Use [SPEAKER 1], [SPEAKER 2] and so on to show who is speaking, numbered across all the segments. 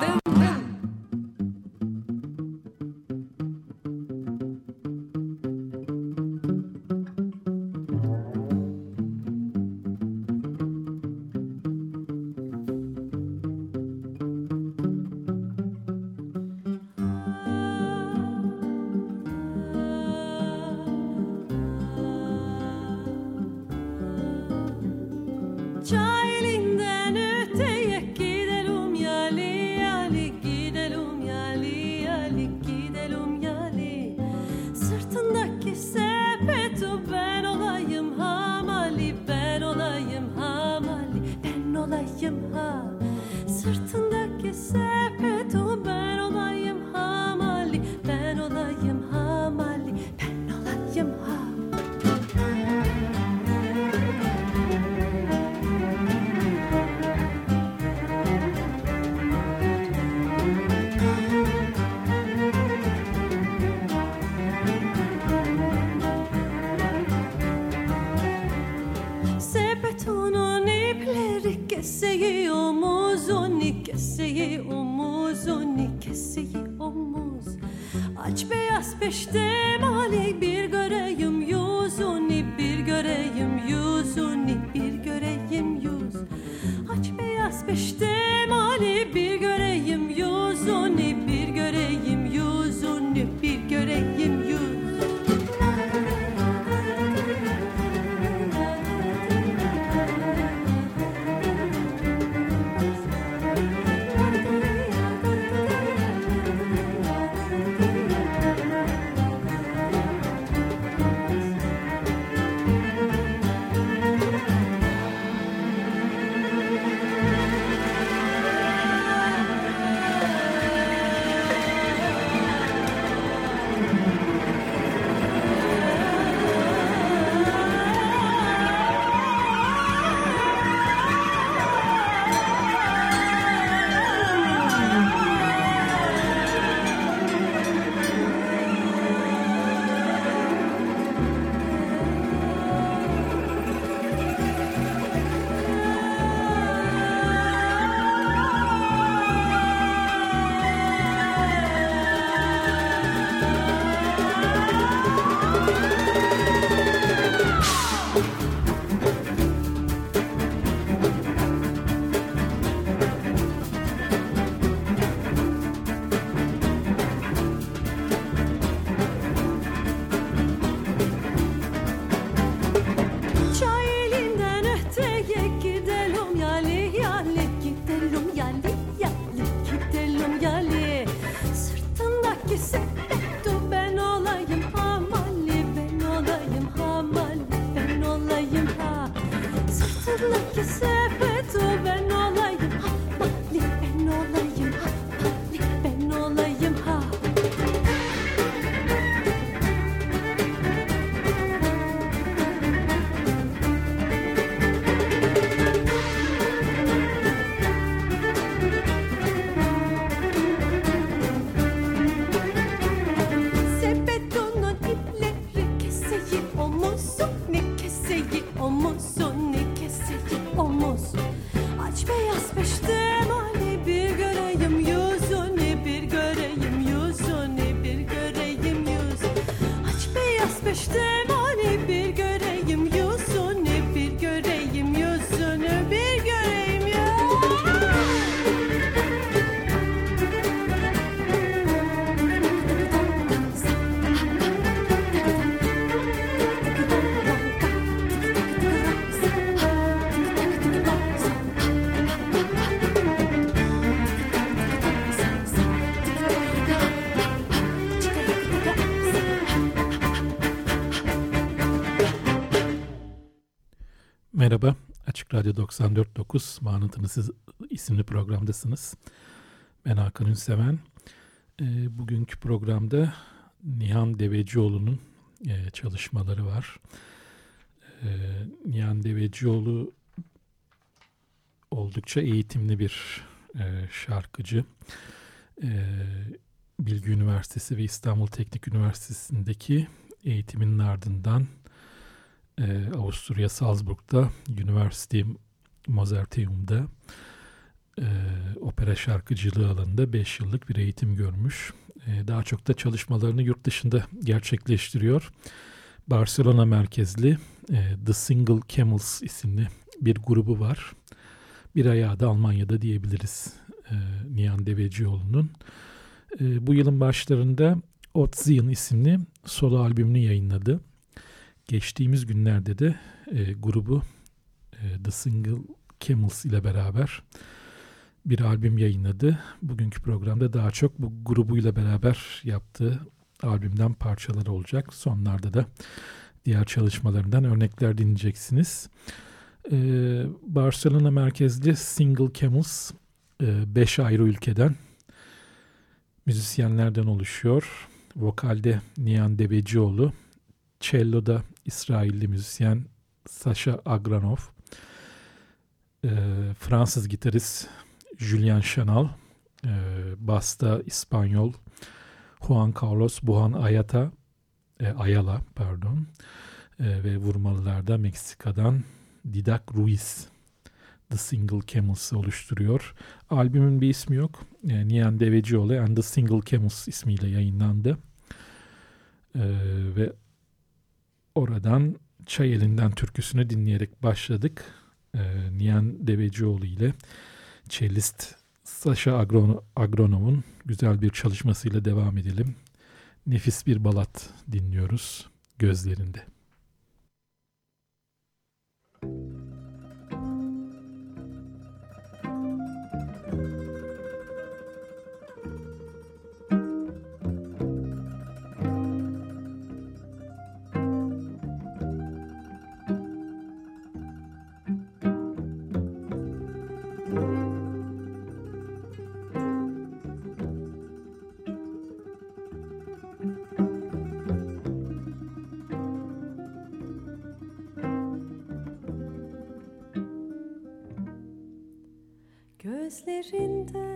[SPEAKER 1] Zin göreyim yüzünü bir göreyim yüz. Aç beyaz peşte Radyo 94.9 Manıtınız isimli programdasınız. Ben Hakan Ünseven. E, bugünkü programda Nihan Devecioğlu'nun e, çalışmaları var. E, Nihan Devecioğlu oldukça eğitimli bir e, şarkıcı. E, Bilgi Üniversitesi ve İstanbul Teknik Üniversitesi'ndeki eğitiminin ardından e, Avusturya Salzburg'da University Mozarteum'da e, opera şarkıcılığı alanında 5 yıllık bir eğitim görmüş. E, daha çok da çalışmalarını yurt dışında gerçekleştiriyor. Barcelona merkezli e, The Single Camels isimli bir grubu var. Bir ayağı da Almanya'da diyebiliriz e, Nihan Devecioğlu'nun. E, bu yılın başlarında Otzien isimli solo albümünü yayınladı. Geçtiğimiz günlerde de e, grubu e, The Single Camels ile beraber bir albüm yayınladı. Bugünkü programda daha çok bu grubuyla beraber yaptığı albümden parçalar olacak. Sonlarda da diğer çalışmalarından örnekler dinleyeceksiniz. Ee, Barcelona merkezli Single Camels 5 e, ayrı ülkeden müzisyenlerden oluşuyor. Vokalde Nihan Devecioğlu, cello'da İsrailli müzisyen Sasha Agranov, e, Fransız gitarist Julian Chanal, e, basta İspanyol Juan Carlos Buhan Ayata, e, Ayala pardon e, ve vurmalılarda Meksika'dan Didak Ruiz The Single Camels'ı oluşturuyor. Albümün bir ismi yok. E, Nihan Devecioğlu and The Single Camels ismiyle yayınlandı. E, ve oradan Çay Elinden türküsünü dinleyerek başladık. E, Nihan Devecioğlu ile cellist Sasha Agron Agronov'un güzel bir çalışmasıyla devam edelim. Nefis bir balat dinliyoruz gözlerinde. Rinda.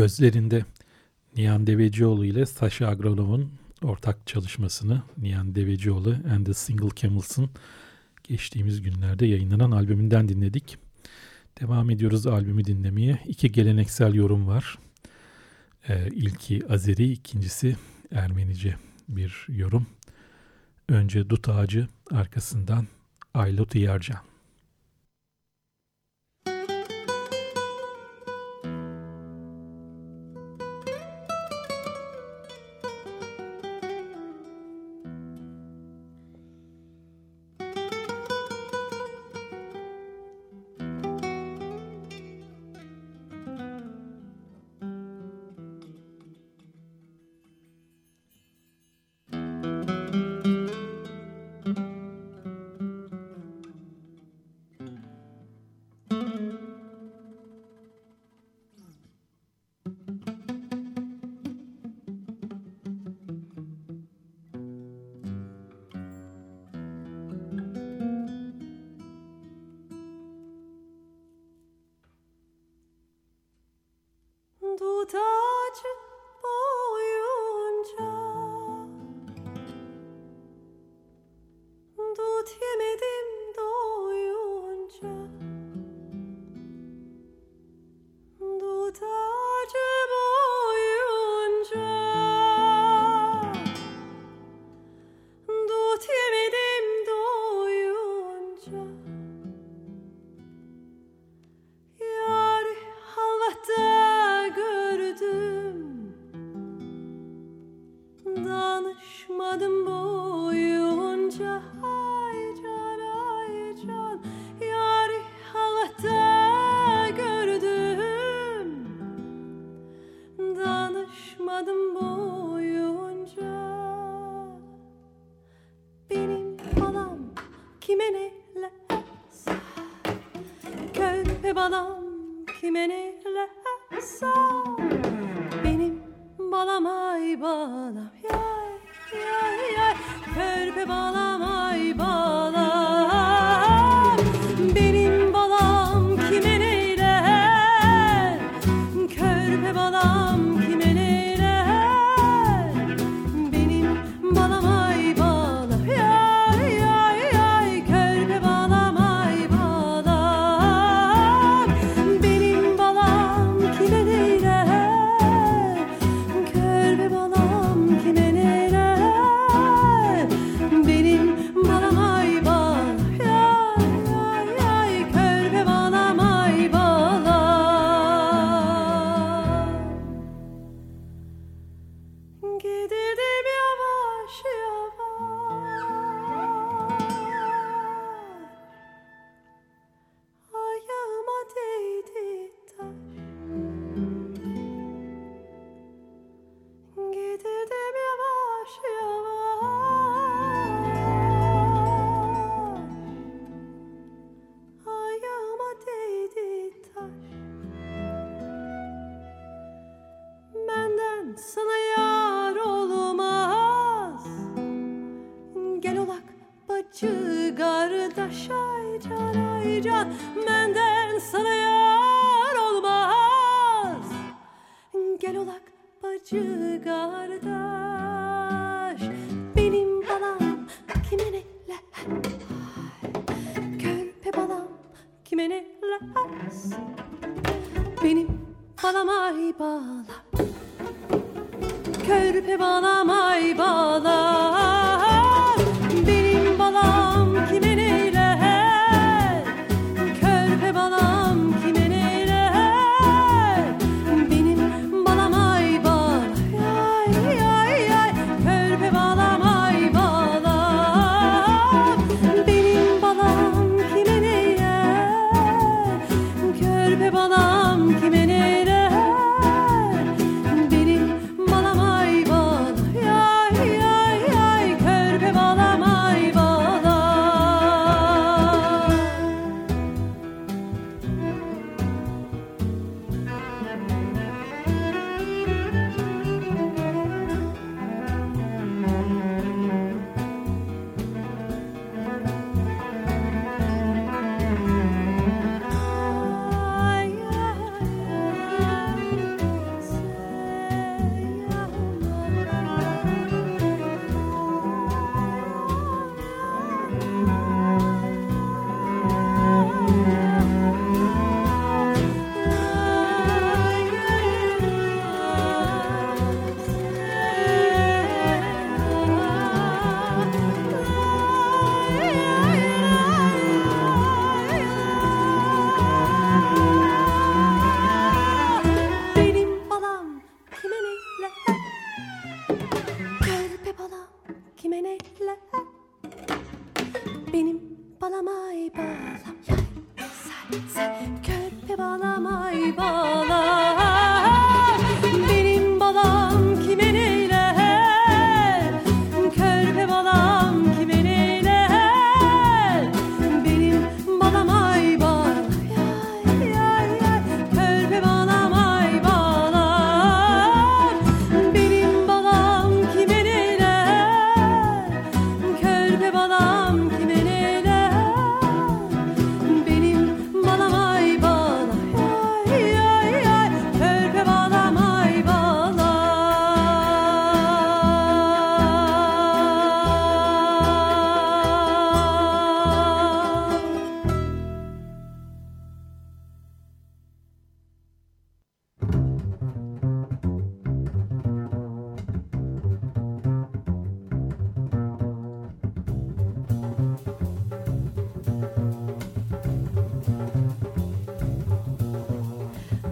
[SPEAKER 2] Gözlerinde Nihan Devecioğlu ile Sasha Agronov'un ortak çalışmasını Nihan Devecioğlu and the Single Camels'ın geçtiğimiz günlerde yayınlanan albümünden dinledik. Devam ediyoruz albümü dinlemeye. İki geleneksel yorum var. Ee, ilki Azeri, ikincisi Ermenice bir yorum. Önce Dut Ağacı, arkasından Aylot Yarcan.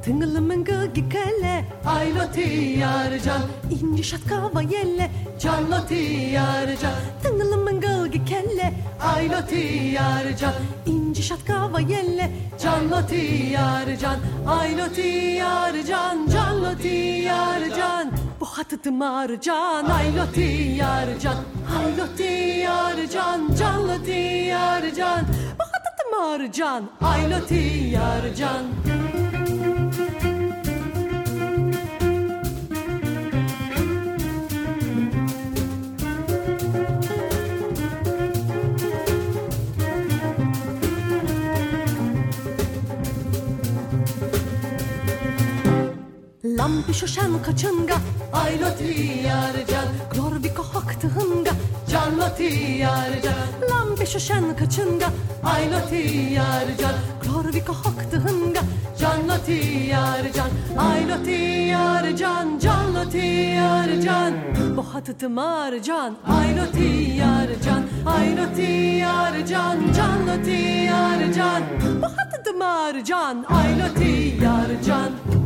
[SPEAKER 2] Tıngılı mıngıl gikele Ayloti yarcan İnci şatka yelle Canloti yarcan Tıngılı mıngıl gikele Ayloti yarcan İnci şatka yelle Canloti yarcan Ayloti yarcan Canloti yarcan. Bu hatıtı marcan Ayloti yarcan Ayloti yarcan Canloti yarcan. Bu hatıtı marcan Ayloti yarcan Lampi şoşan kaçınga Ayloti yarcan Glorviko haktığınga Canloti yarcan Lampi şoşan kaçınga Ayloti yarcan Glorviko haktığınga Canloti yarcan Ayloti yarcan Canloti yarcan Bu hatıtı marcan Ayloti yarcan Ayloti yarcan Canloti yarcan Bu hatıtı marcan Ayloti yarcan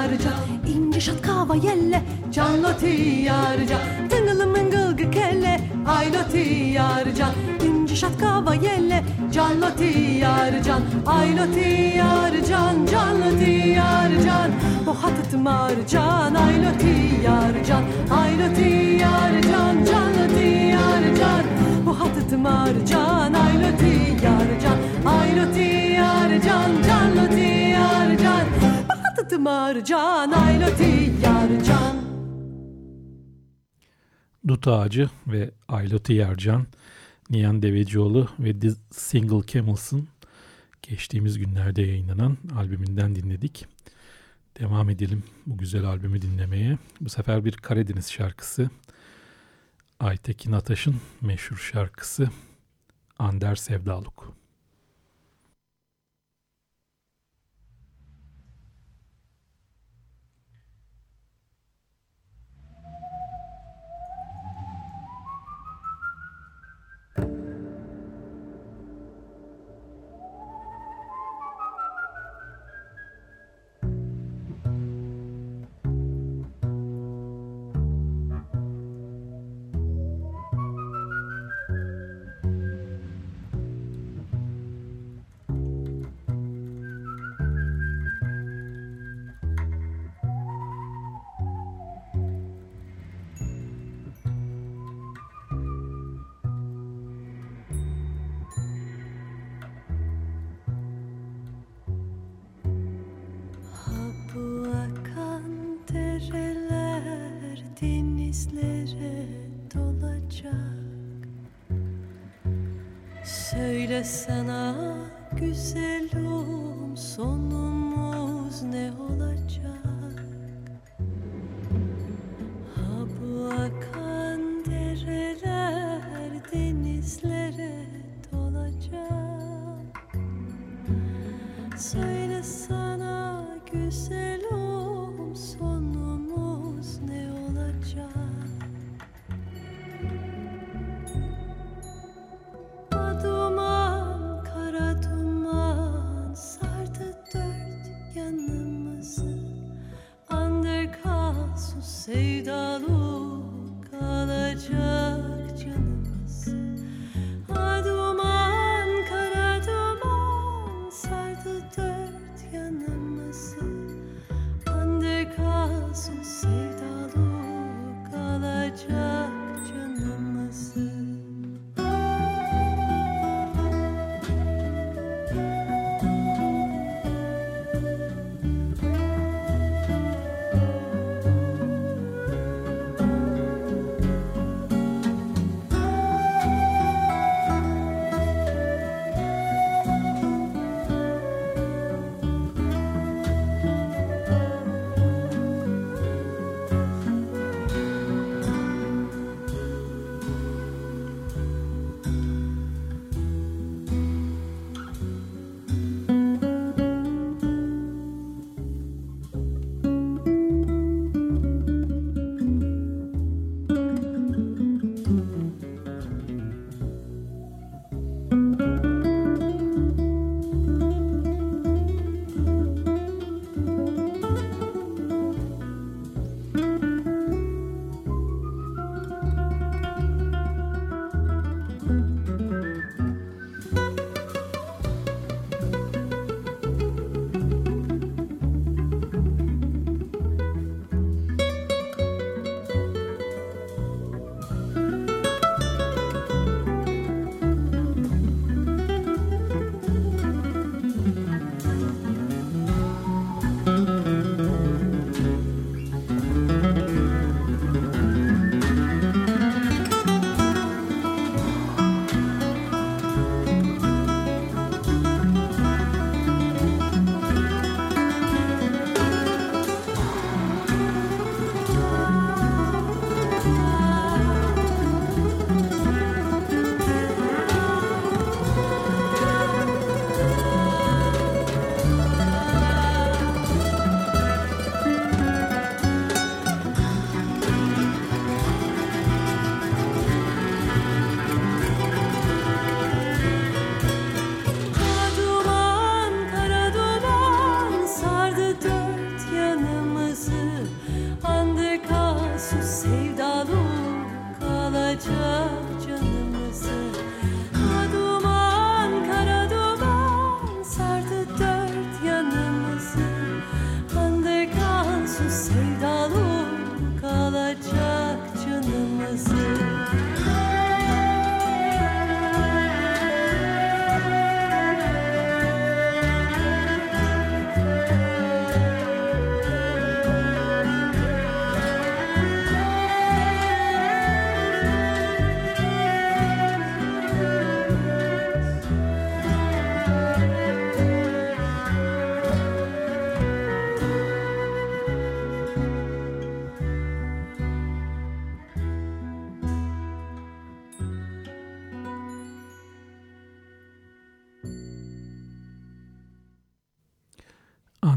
[SPEAKER 2] yarcan İnci şatkava yelle can loti yarcan Tıngılı mıngıl gıkelle ay loti yarcan İnci şatkava yelle can loti yarcan. Ay loti yarcan can loti yarcan. Bu hatıt marcan ay loti yarcan. Ay loti yarcan can loti yarcan. Bu hatıt marcan ay loti yarcan. Ay loti yarcan can marcan ay loti yarcan
[SPEAKER 1] Dut Ağacı ve Ayloti Yercan, Nihan Devecioğlu ve The Single Camels'ın geçtiğimiz günlerde yayınlanan albümünden dinledik. Devam edelim bu güzel albümü dinlemeye. Bu sefer bir Karadeniz şarkısı. Aytekin Ataş'ın meşhur şarkısı Ander Sevdaluk.
[SPEAKER 2] Yanımızı. Ander kalsın sevdalık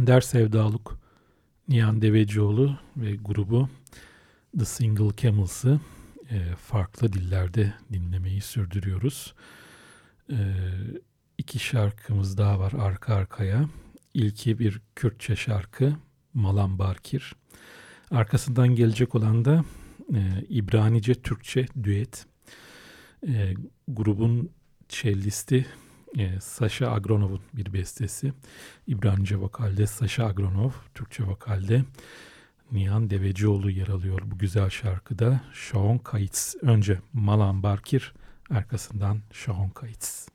[SPEAKER 2] Ender Sevdaluk, Nihan Devecioğlu ve grubu The Single Camels'ı e, farklı dillerde dinlemeyi sürdürüyoruz. E, iki şarkımız daha var arka arkaya. İlki bir Kürtçe şarkı, Malam Barkir. Arkasından gelecek olan da e, İbranice Türkçe düet. E, grubun cellisti e, Sasha Agronov'un bir bestesi. İbranice vokalde Sasha Agronov, Türkçe vokalde Nihan Devecioğlu yer alıyor bu güzel şarkıda. Sean Kayıts. Önce Malan Barkir, arkasından Sean Kayıts.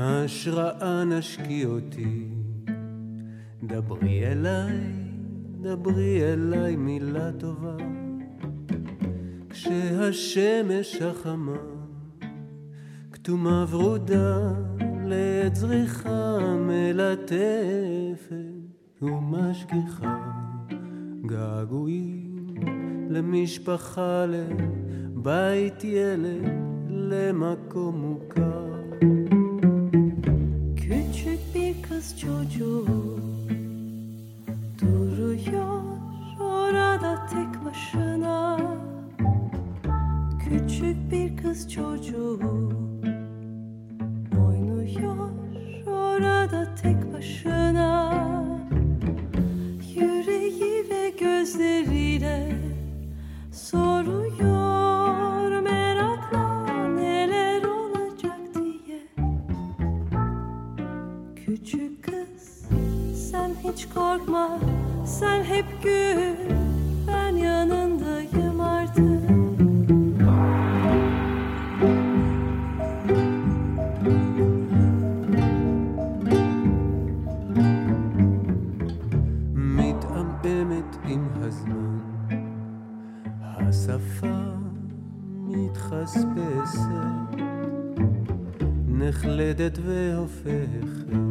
[SPEAKER 3] ההשראה נשקי אותי, דברי אליי, דברי אליי מילה טובה, כשהשמש החמה כתומה ורודה לעת זריחה מלטפת ומשגיחה געגועים למשפחה, לבית ילד, למקום מוכר.
[SPEAKER 2] Kız çocuğu duruyor orada tek başına. Küçük bir kız çocuğu oynuyor orada tek başına. Yüreği ve gözleriyle soruyor hiç korkma sen hep gül ben yanındayım artık.
[SPEAKER 3] מתעמעמת עם הזמן, השפה מתחספסת, נחלדת והופכת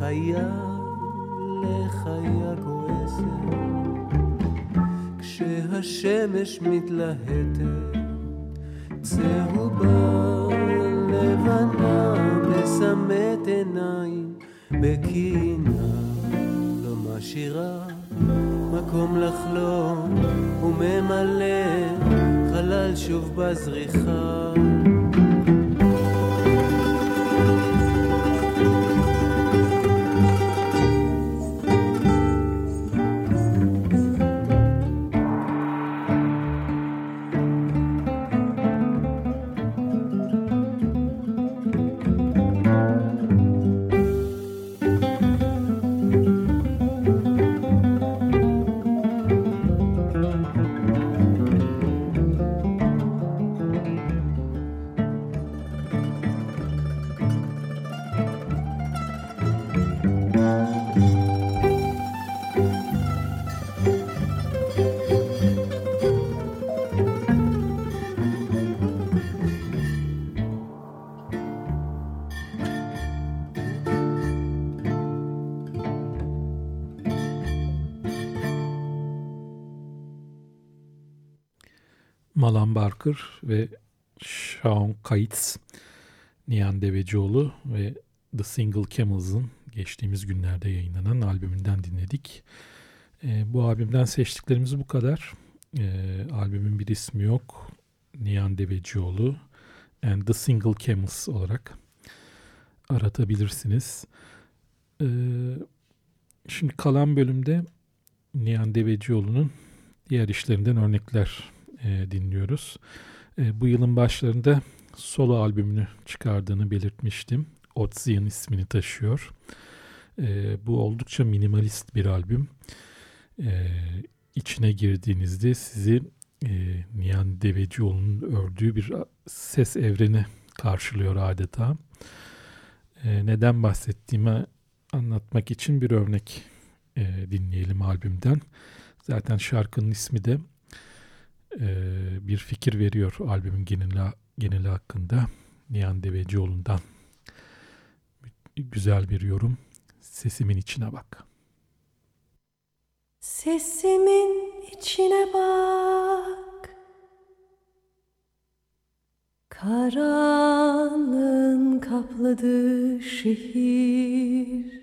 [SPEAKER 3] לחיה, לחיה כועסת, כשהשמש מתלהטת, צהובה לבנה מסמת עיניים בקינה, לא משאירה מקום לחלום וממלא חלל שוב בזריחה.
[SPEAKER 1] Malan Barker ve Sean Kaitz, Nihan Devecioğlu ve The Single Camels'ın geçtiğimiz günlerde yayınlanan albümünden dinledik. E, bu albümden seçtiklerimiz bu kadar. E, albümün bir ismi yok. Nihan Devecioğlu and The Single Camels olarak aratabilirsiniz. E, şimdi kalan bölümde Nihan Devecioğlu'nun diğer işlerinden örnekler e, dinliyoruz. E, bu yılın başlarında solo albümünü çıkardığını belirtmiştim. Otsian ismini taşıyor. E, bu oldukça minimalist bir albüm. E, içine girdiğinizde sizi e, Nihan Devecioğlu'nun ördüğü bir ses evreni karşılıyor adeta. E, neden bahsettiğimi anlatmak için bir örnek e, dinleyelim albümden. Zaten şarkının ismi de e, bir fikir veriyor albümün geneli, geneli hakkında. Nihan Devecioğlu'ndan güzel bir yorum. Sesimin içine bak.
[SPEAKER 2] Sesimin içine bak Karanlığın kapladığı şehir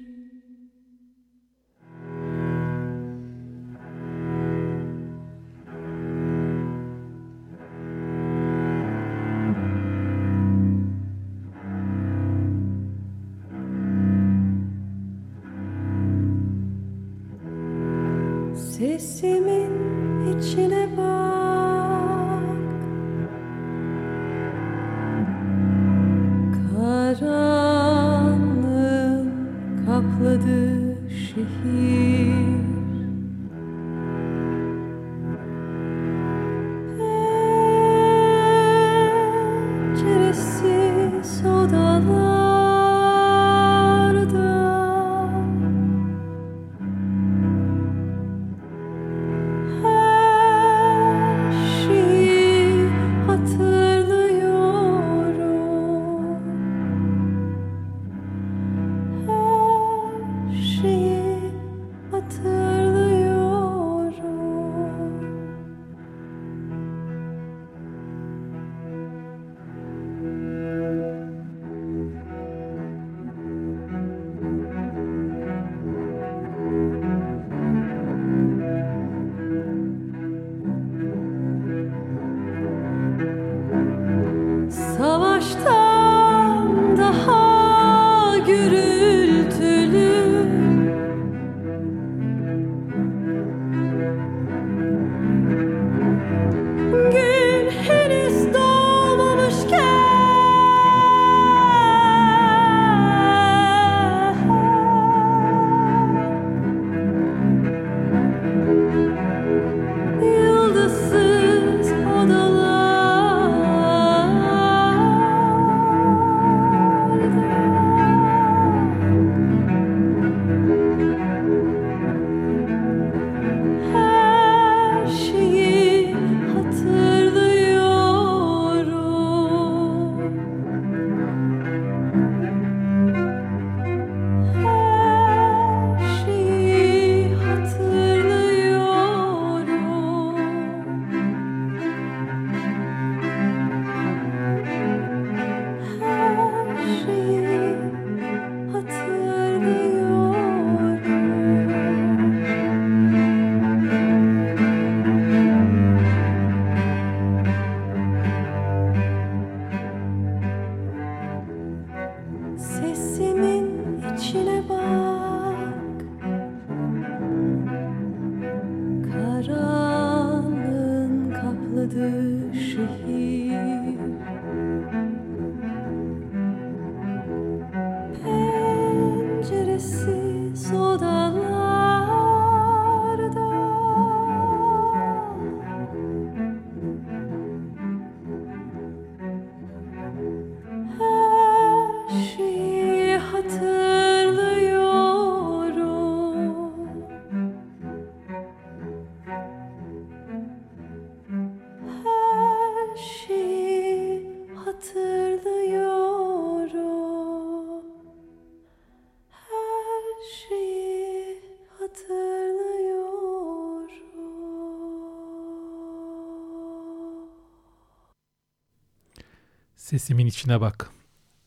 [SPEAKER 2] Sesimin içine bak.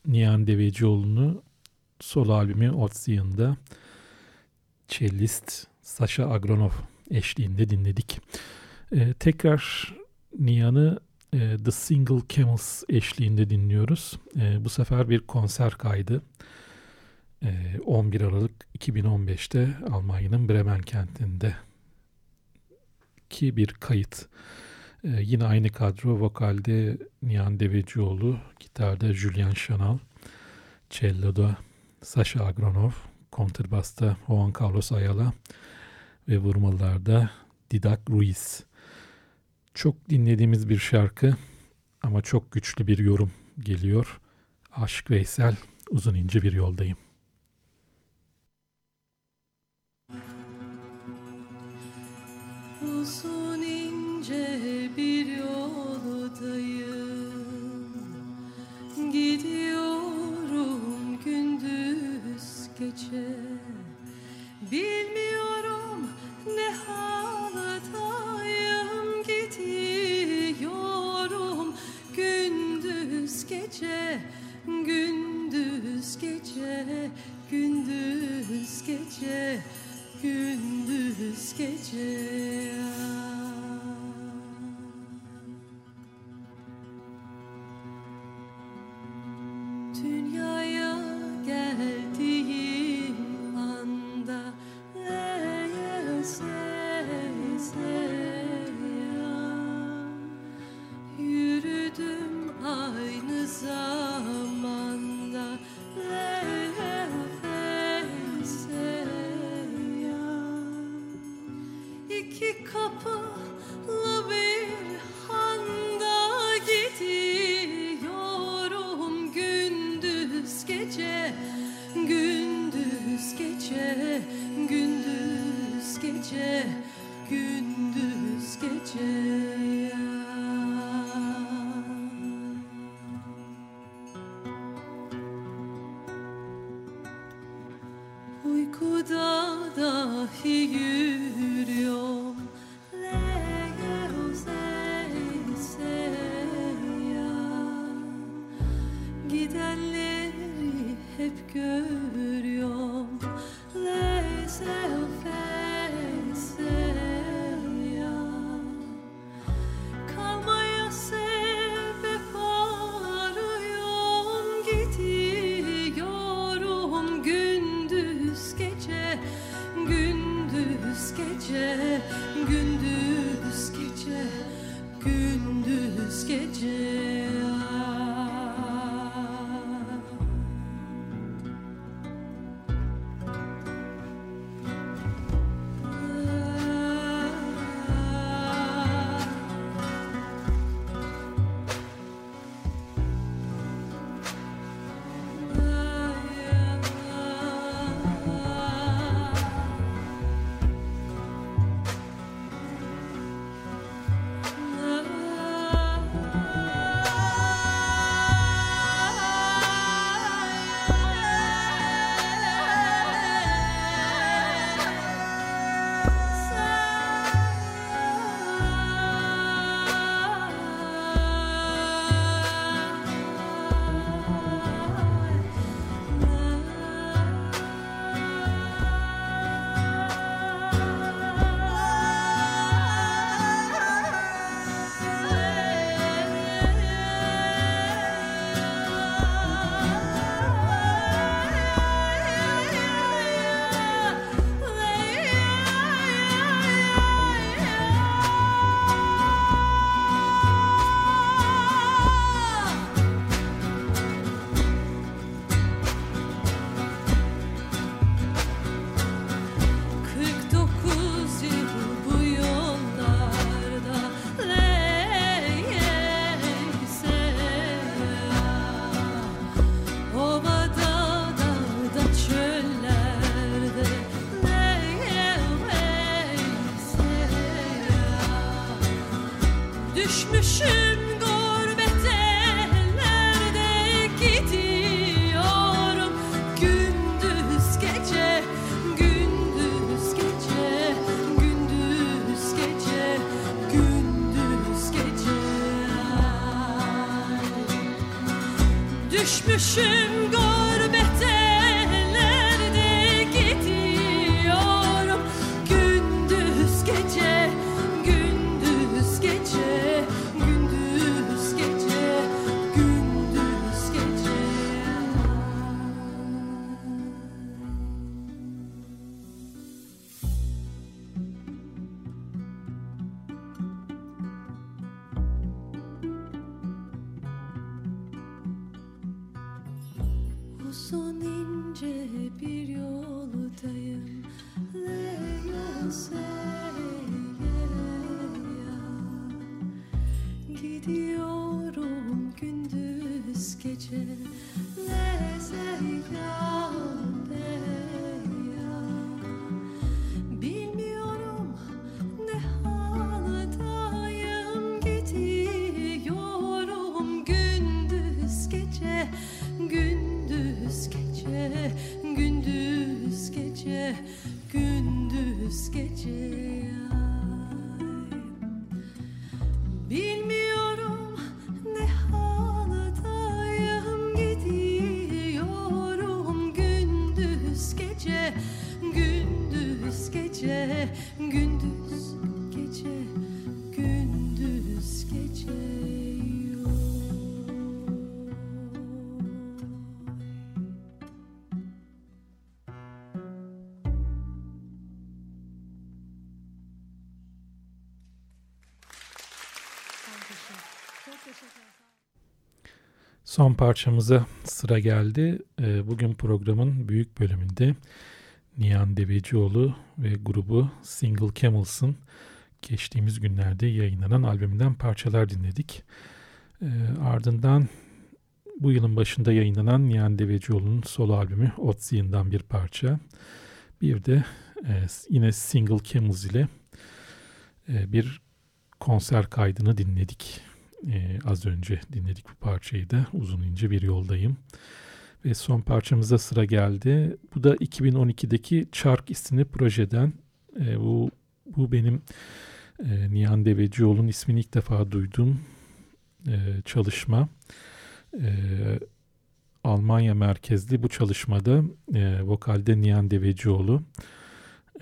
[SPEAKER 1] Nihan Devecioğlu'nu solo albümü Otsian'da cellist Sasha Agronov eşliğinde dinledik. Ee, tekrar Nihan'ı e, The Single Camels eşliğinde dinliyoruz. E, bu sefer bir konser kaydı. E, 11 Aralık 2015'te Almanya'nın Bremen kentinde ki bir kayıt. Ee, yine aynı kadro vokalde Nihan Devecioğlu, gitarda Julian Chanal, cello'da Sasha Agronov, kontrbasta Juan Carlos Ayala ve vurmalarda Didak Ruiz. Çok dinlediğimiz bir şarkı ama çok güçlü bir yorum geliyor. Aşk Veysel, uzun ince bir yoldayım.
[SPEAKER 2] Gündüz gece Gündüz gece dahi yürüyorum. Gidenleri hep görüyorum Gidiyorum gündüz gece. Lezeya Bilmiyorum
[SPEAKER 1] Son parçamıza sıra geldi. Ee, Bugün programın büyük bölümünde Nihan Devecioğlu ve grubu Single Camels'ın geçtiğimiz günlerde yayınlanan albümünden parçalar dinledik. Ee, Ardından bu yılın başında yayınlanan Nihan Devecioğlu'nun solo albümü Otsian'dan bir parça. Bir de e, yine Single Camels ile e, bir konser kaydını dinledik. Ee, az önce dinledik bu parçayı da uzun ince bir yoldayım. Ve son parçamıza sıra geldi. Bu da 2012'deki Çark isimli projeden. Ee, bu, bu benim e, Nihan Devecioğlu'nun ismini ilk defa duyduğum e, çalışma. E, Almanya merkezli bu çalışmada e, vokalde Nihan Devecioğlu,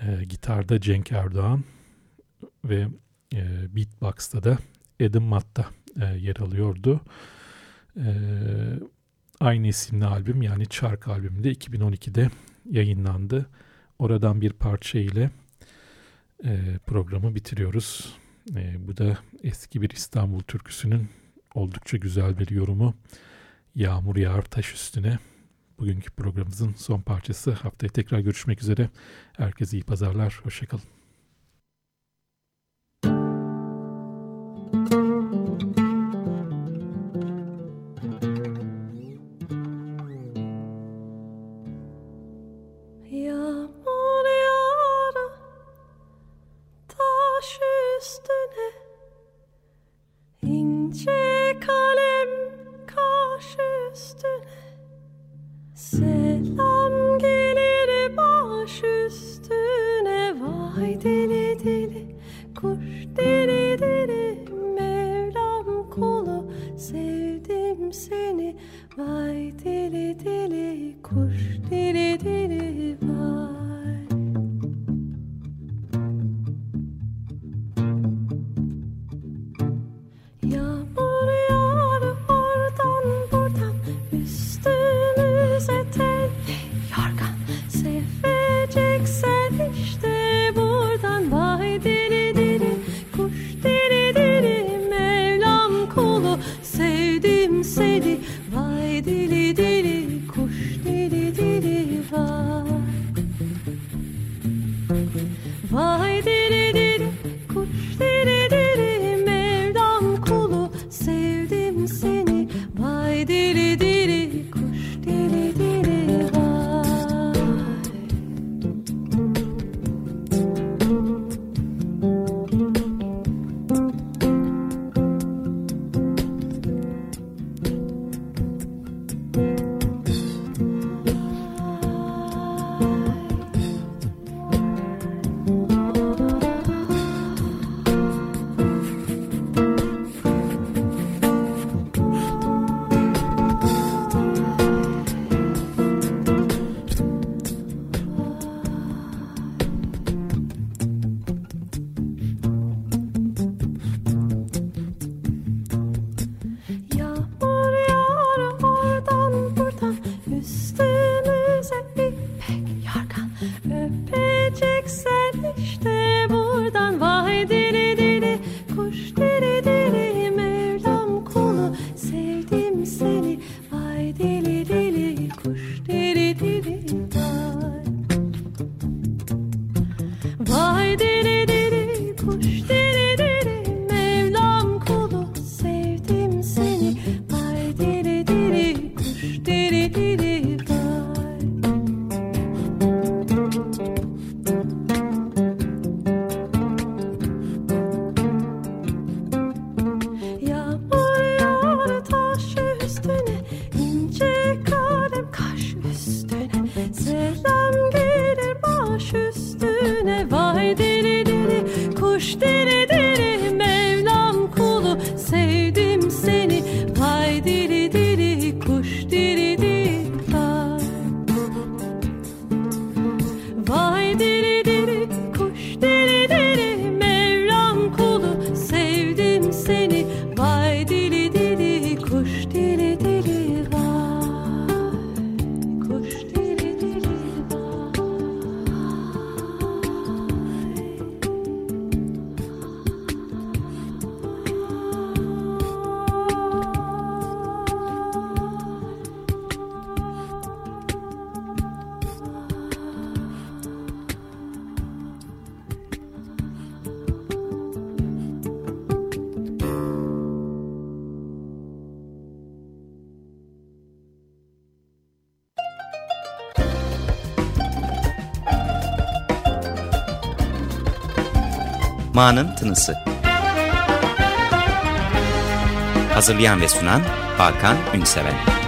[SPEAKER 1] e, gitarda Cenk Erdoğan ve e, beatbox'ta da Adam Matta e, yer alıyordu. E, aynı isimli albüm yani Çark albümünde 2012'de yayınlandı. Oradan bir parça ile e, programı bitiriyoruz. E, bu da eski bir İstanbul türküsünün oldukça güzel bir yorumu. Yağmur yağar taş üstüne. Bugünkü programımızın son parçası. Haftaya tekrar görüşmek üzere. Herkese iyi pazarlar. Hoşçakalın.
[SPEAKER 4] Ma'nın Tınısı. Hazırlayan ve sunan Hakan Ünseven.